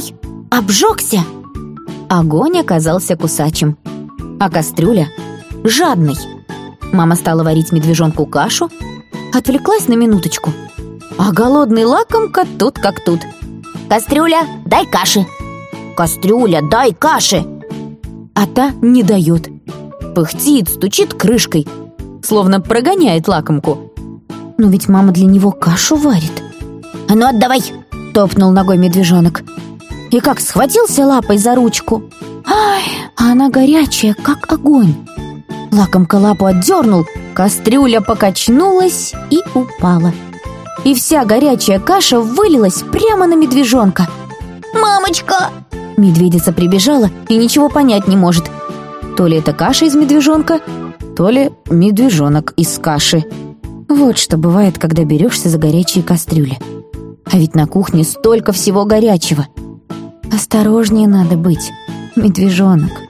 Ой, обжегся! Огонь оказался кусачим, а кастрюля — жадной. Мама стала варить медвежонку кашу, отвлеклась на минуточку, а голодный лакомка тут как тут. «Кастрюля, дай каши!» «Кастрюля, дай каши!» А та не дает. Пыхтит, стучит крышкой, словно прогоняет лакомку. Но ведь мама для него кашу варит. «А ну отдавай!» — топнул ногой медвежонок. И как схватился лапой за ручку. Ай, а она горячая, как огонь. Лакомка лапу отдернул, кастрюля покачнулась и упала. И вся горячая каша вылилась прямо на медвежонка. «Мамочка!» Медведица прибежала и ничего понять не может. То ли это каша из медвежонка, то ли медвежонок из каши. Вот что бывает, когда берешься за горячие кастрюли. А ведь на кухне столько всего горячего. Осторожнее надо быть, медвежонок.